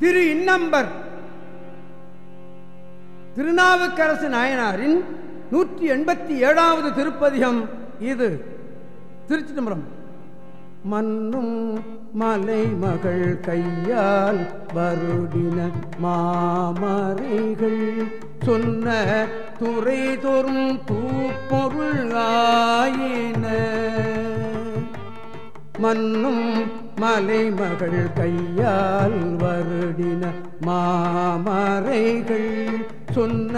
திரு இன்னம்பர். திருநாவுக்கரசு நாயனாரின் நூற்றி எண்பத்தி ஏழாவது திருப்பதிகம் இது. திருச்சி தம்பரம் மன்னும் மலை மகள் கையால் வருடின மாமறைகள் சொன்ன துறை தோறும் தூப்பொருள் ஆயின. மன்னும் மலைமகள் கையால் வருடின மாமறைகள் சொன்ன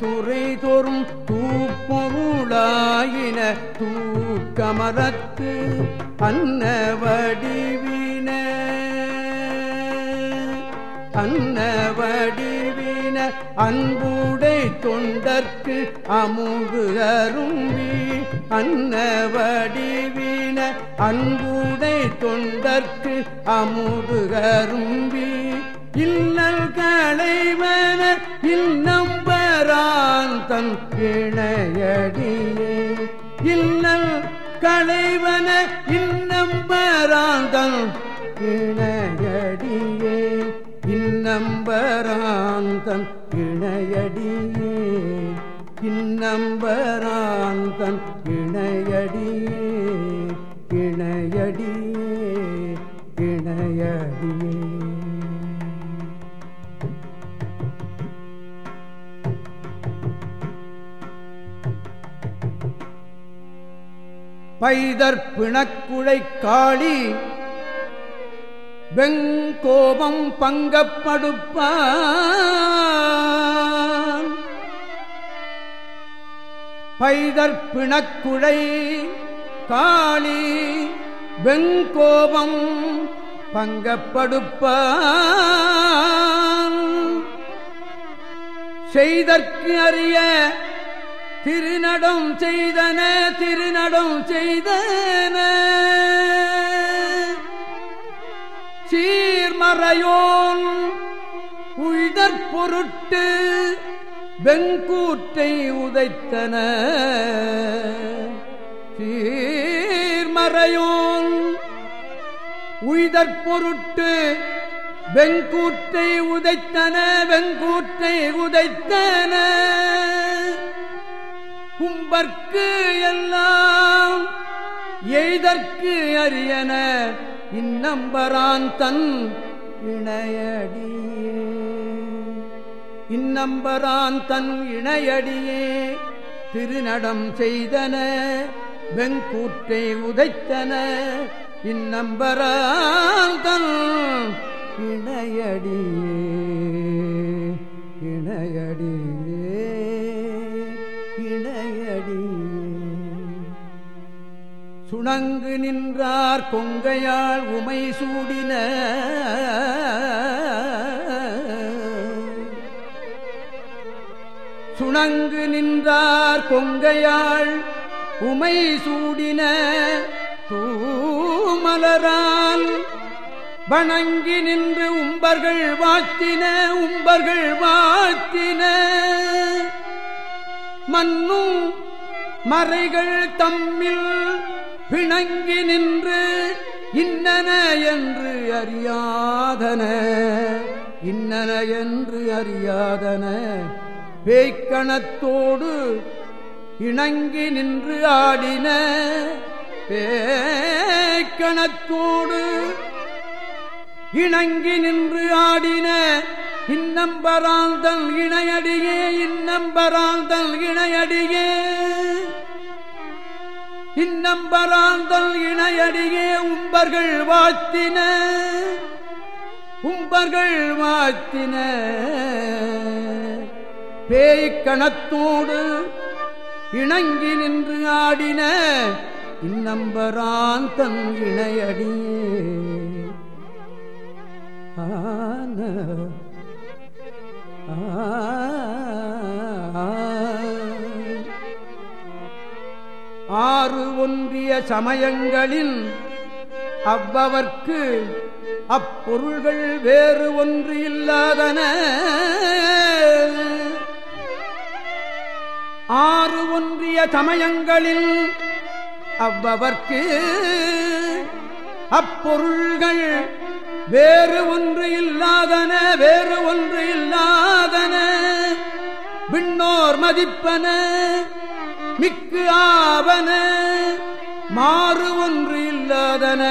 துறை தோறும் தூப்பொருளாயின தூக்கமரத்து அன்ன வடிவின அன்ன வடிவின அன்புடை தொண்டற்கு அமுது அரும்பி. அன்னவடிவின அன்புடை தொண்டற்கு அமுது அரும்பி. இன்னல் களைவன இன்னம்பரான் தன் இணையடியே. இன்னல் களைவன இன்னம்பரான் தன் இணையடியே. இன்னம்பராந்தன் இணையடியே. இன்னம்பராந்தன் இணையடியே. இணையடியே இணையடியே. பைதற் பிணக்குழை காளி வெங்கோபம் பங்கப்படுப்பான். பைதற் பிணக்குழை காளி வெங்கோபம் பங்கப்படுப்பான். செய்தற்கு அறிய திருநடம் செய்தன திருநடம் செய்தன. சீர்மறையோன் உய்தற் பொருட்டு வெங்கூற்றை உதைத்தன. சீர்மறையோன் உய்தற் பொருட்டு வெங்கூற்றை உதைத்தன வெங்கூற்றை உதைத்தன. கும்பற்கு எல்லாம் எய்தற்கு அரியன. இன்னம்பரான் தன் இணையடியே. இன்னம்பரான் தன் இணையடியே. திருநடம் செய்தன வெங்கூற்றை உதைத்தன. இன்னம்பரான் தன் இணையடியே. இணையடியே இணையடியே. சுணங்கு நின்றார் கொங்கையால் உமை சூடின. சுணங்கு நின்றார் கொங்கையாள் உமை சூடின. தூமலரால் வணங்கி நின்று உம்பர்கள் வாழ்த்தின உம்பர்கள் வாழ்த்தின. மன்னும் மறைகள் தம்மில் பிணங்கி நின்று இன்னன என்று அறியாதன இன்னன என்று அறியாதன. பேய்க்கணத்தோடு இணங்கி நின்று ஆடின பேய்க்கணத்தோடு இணங்கி நின்று ஆடின. இன்னம்பராந்தல் இணையடியே இன்னம்பராந்தல் இணையடியே. இன்னம்பராந்தல் இணையடியே உம்பர்கள் வாத்தின உம்பர்கள் வாத்தின பேய் கணத்தோடு இணங்கி நின்று ஆடின இன்னம்பரான் தன் இணையடியே. ஆன ஆ. ஆறு ஒன்றிய சமயங்களின் அவ்வவர்க்கு அப்பொருள்கள் வேறு ஒன்று இல்லாதன. ஆறு ஒன்றிய சமயங்களில் அவ்வவர்க்கு அப்பொருள்கள் வேறு ஒன்று இல்லாதன வேறு ஒன்று இல்லாதன. விண்ணோர் மதிப்பன. மிக்கு ஆவன மாறு ஒன்று இல்லாதன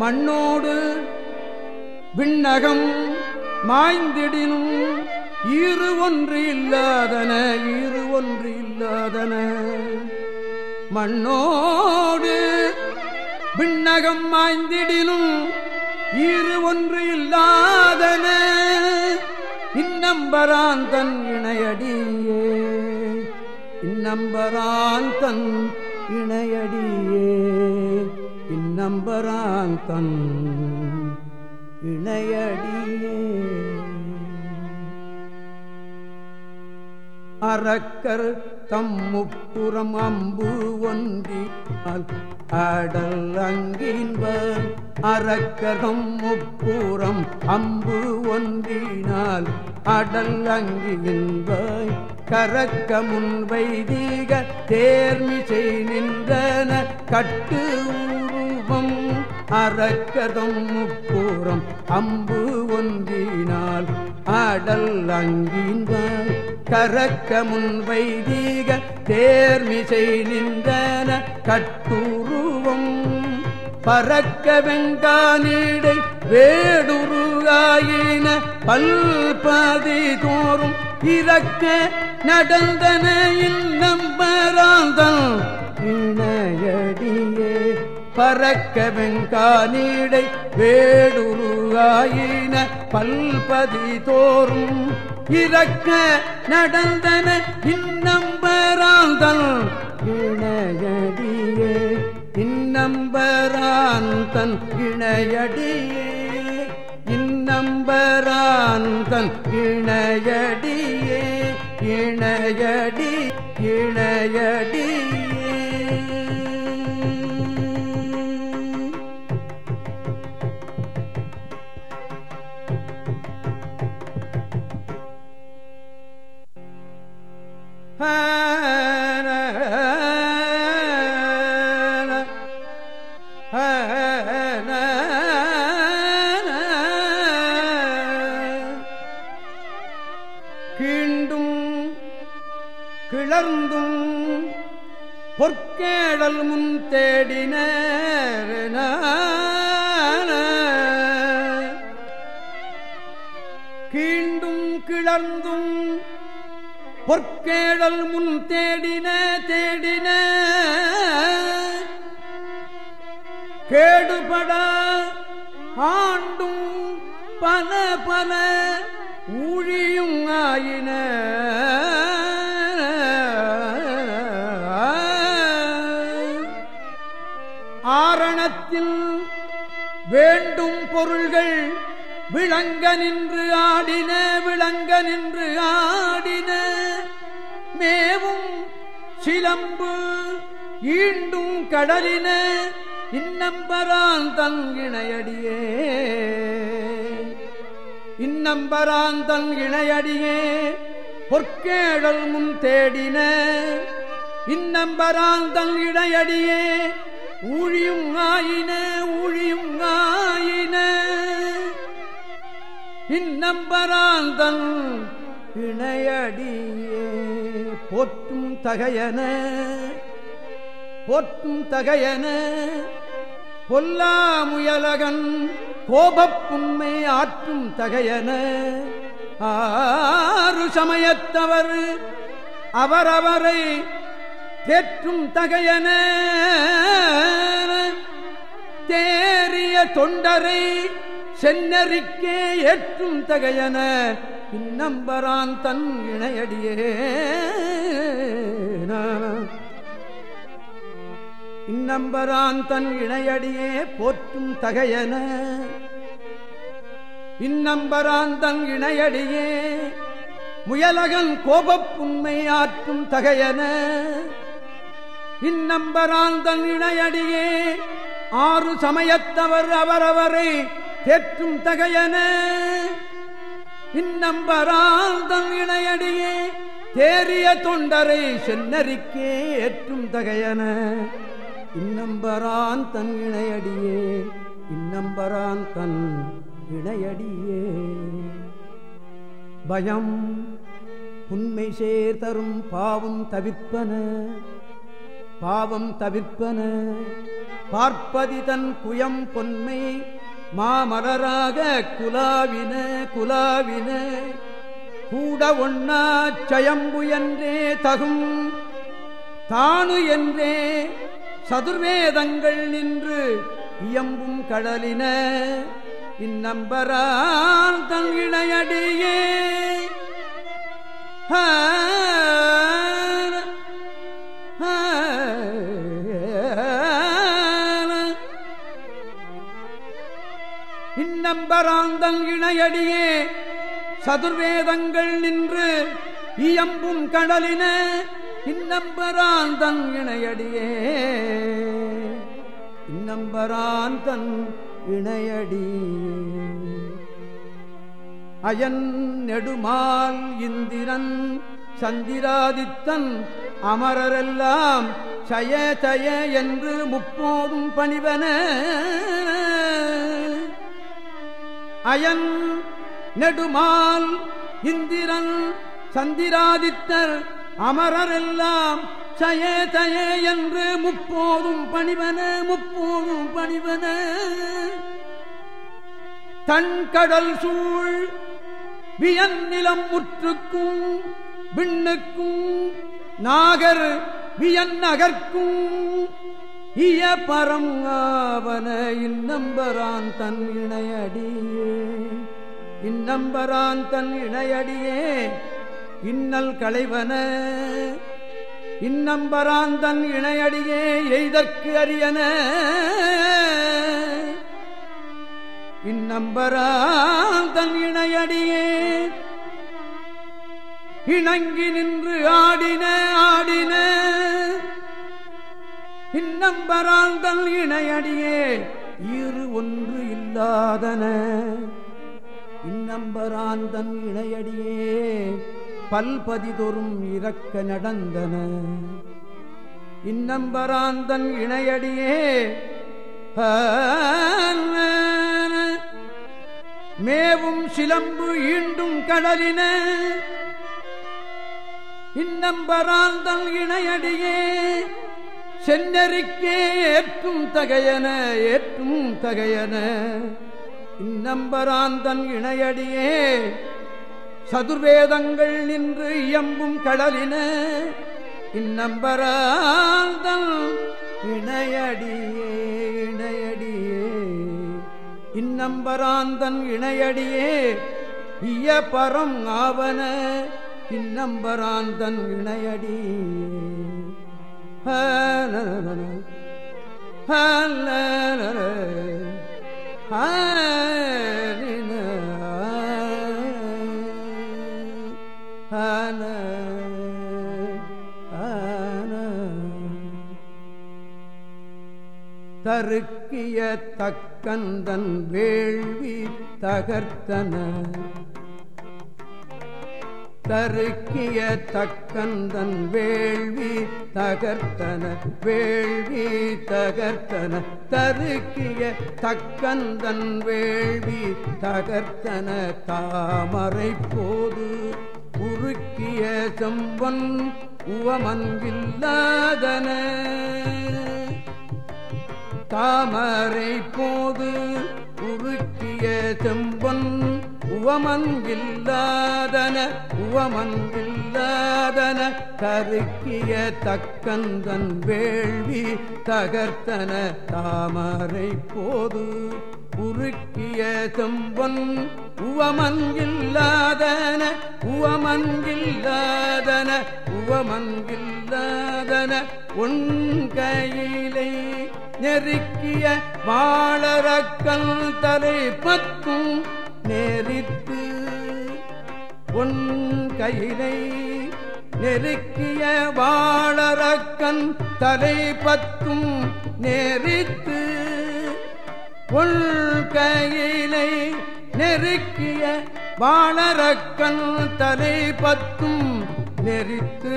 மண்ணோடு விண்ணகம் மாய்ந்திடினும் இரு ஒன்று இல்லாதன இரு ஒன்று இல்லாதன. மண்ணோடு விண்ணகம் மாய்ந்திடினும் இரு ஒன்று இல்லாதன இன்னம்பரான் தன் இணையடியே. இன்னம்பரான் தன் இணையடியே இன்னம்பரான் தன் இணையடியே. அறக்கர் தம்முப்புறம் அம்பு ஒன்றி அடல் அங்கின்பர் அறக்கரம் முப்புறம் அம்பு ஒன்றினால். அடல் அங்கின்பர் கரக்க முன்வைதீக தேர்மிசை நின்றன. கட்டு உருவம் அறக்கதம் முப்புறம் அம்பு ஒன்றினால். ஆடல் அங்கின்பாய் கரக்க முன்வைதீக தேர்மிசை நின்றன கட்டுருவம். பறக்க வெங்கானீடை வேடுருகாயின பல்பதி தோறும் இறக்க நடந்தன நம்பராந்தன் இணையடியே பறக்க வெங்கானீடை வேடுருவாயின பல்பதி தோறும். இறக்க நடந்தன இன்னம்பராந்தல் இணையடியே இன்னம்பராந்தன் இணையடியே. இன்னம்பராந்தன் இணையடியே இணையடி இணையடியே. கிளர்ந்தும் பொற்கேடல் முன் தேடின தேடின. கேடுபட ஆண்டும் பல பல ஊழியும் ஆயின. ஆரணத்தில் வேண்டும் பொருள்கள் விளங்க நின்று ஆடின விளங்க நின்று ஆடின. மேவும் சிலம்பு ஈண்டும் கடலின இன்னம்பரான் தங்கிணையடியே. இன்னம்பரான் தன் இணையடியே பொற்கேடல் முன் தேடின. இன்னம்பரான் தன் இணையடியே ஊழியும் ஆயின ஊழியும் ஆயின. இந்நம்பராந்தன் இணையடியே. போற்றும் தகையன போற்றும் தகையன. பொல்லா முயலகன் கோபப்புண்மை ஆற்றும் தகையன. ஆறு சமயத்தவர் அவரவரை தேற்றும் தகையன. தேறிய தொண்டரை சென்னறிக்கே ஏற்றும் தகையன பின்னம்பரான் தன் இணையடியே. இன்னம்பரான் தன் இணையடியே போற்றும் தகையன இன்னம்பரான் தன் இணையடியே. முயலகன் கோபப்புண்மை ஆற்றும் தகையன இன்னம்பரான் தன் இணையடியே. ஆறு சமயத்தவர் அவரவரை தேற்றும் தகையன இந்நம்பரால் தன் இணையடியே தேறிய தொண்டரை சென்னறிக்கே ஏற்றும் தகையன. இன்னம்பரான் தன் இணையடியே இன்னம்பரான் தன் இணையடியே. பயம் உண்மை சேர் தரும் பாவம் தவிர்ப்பன பாவம் தவிர்ப்பன. பார்ப்பதி தன் குயம் பொன்மை மாமலராக குலாவின குலாவின. கூட ஒன்னா சயம்பு என்றே தகும். தானு என்றே சதுர்வேதங்கள் நின்று இயம்பும் கடலின. இந்நம்பரால் தன் இணையடியே. இந்நம்பராந்தன் இணையடியே சதுர்வேதங்கள் நின்று இயம்பும் கடலின இன்னம்பராந்தன் இணையடியே. இன்னம்பராந்தன் இணையடி அயன் நெடுமால் இந்திரன் சந்திராதித்தன் அமரரெல்லாம் சய சய என்று முப்போதும் பணிவன. அயன் நெடுமால் இந்திரன் சந்திராதித்தர் அமரர் எல்லாம் சயே தயே என்று முப்போதும் பணிவன முப்போதும் பணிவன. தன் கடல் சூழ் வியன் நிலம் முற்றுக்கும் விண்ணுக்கும் நாகர் வியன் நகர்க்கும் இய பரம் ஆவன இன்னம்பரான் தன் இணையடியே. இன்னம்பரான் தன் இணையடியே. இன்னல் களைவன. இன்னம்பரான் தன் இணையடியே எய்தற்கு அரியன. இன்னம்பரான் தன் இணையடியே. இணங்கி நின்று ஆடின ஆடின. இன்னம்பரான் தன் இணையடியே இரு ஒன்று இல்லாதன. இன்னம்பரான் தன் இணையடியே பல்பதிதொரும் இறக்க நடந்தன. இன்னம்பராந்தன் இணையடியே மேவும் சிலம்பு ஈண்டும் கடலின. இன்னம்பராந்தன் இணையடியே சென்னறிக்கே ஏற்றும் தகையன ஏற்றும் தகையன. இன்னம்பராந்தன் இணையடியே சதுர்வேதங்கள் நின்று இயம்பும் கடலின. இன்னம்பராந்தல் இணையடியே இணையடியே. இன்னம்பராந்தன் இணையடியே இய பரம் ஆவன. இன்னம்பராந்தன் இணையடியே. தருக்கிய தக்கந்தன் வேள்வி தகர்த்தன. தருக்கிய தக்கந்தன் வேள்வி தகர்த்தன வேள்வி தகர்த்தன. தருக்கிய தக்கந்தன் வேள்வி தகர்த்தன தாமரை போது உருக்கிய செம்பன் உவமன்பில்லாதன தாமரை போது உருக்கிய செம்பன் உவமன்கில்லாதன உவமன்கில்லாதன கருக்கிய தக்கந்தன் வேள்வி தகர்த்தன தாமரை போது உருக்கிய செம்பன் உவமன்கில்லாதன உவமன்கில்லாதன உவமன்கில்லாதன உன் கையிலை நெருக்கிய வாழறக்கல் தலை பத்தும் நெறித்து உன் கையிலை நெருக்கிய வாழறக்கன் தலை பத்தும் நெறித்து உள் கையிலை நெருக்கிய வாழறக்கன் தலை பத்தும் நெறித்து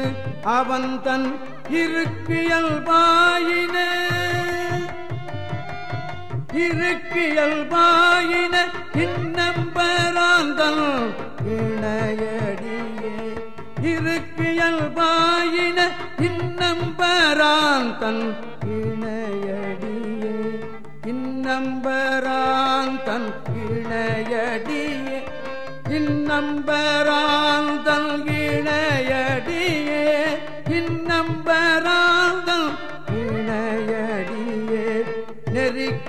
அவன் தன் இருக்கு இயல்பாயின இன்னம்பராந்தல் இணையடியே. இருக்கு இயல்பாயின இன்னம்பராந்தல் இணையடியே. இன்னம்பராந்தல் இணையடியே. இன்னம்பராந்தல் இணையடி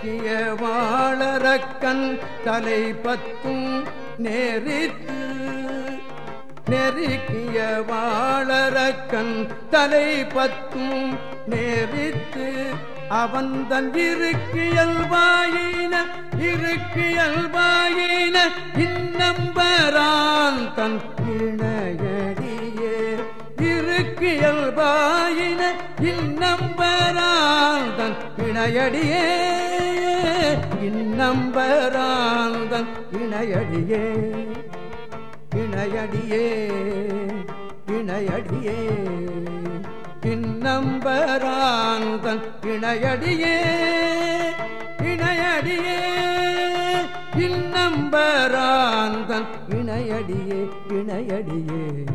இலக்கிய வாழறக்கண் தலை பத்தும் நேரித்து நெருக்கிய வாழறக்கண் தலை பத்தும் நேரித்து அவன் தன் இருக்கியல்வாயின இருக்கியல்வாயின இன்னம்பரான் தன் இணையடியே. இருக்கியல்வாயின இன்னம்பரான் தன் இணையடியே. இன்னம்பராந்தன் இணையடியே இணையடியே இணையடியே. இன்னம்பராந்தன் இணையடியே இணையடியே. இன்னம்பராந்தன் இணையடியே இணையடியே.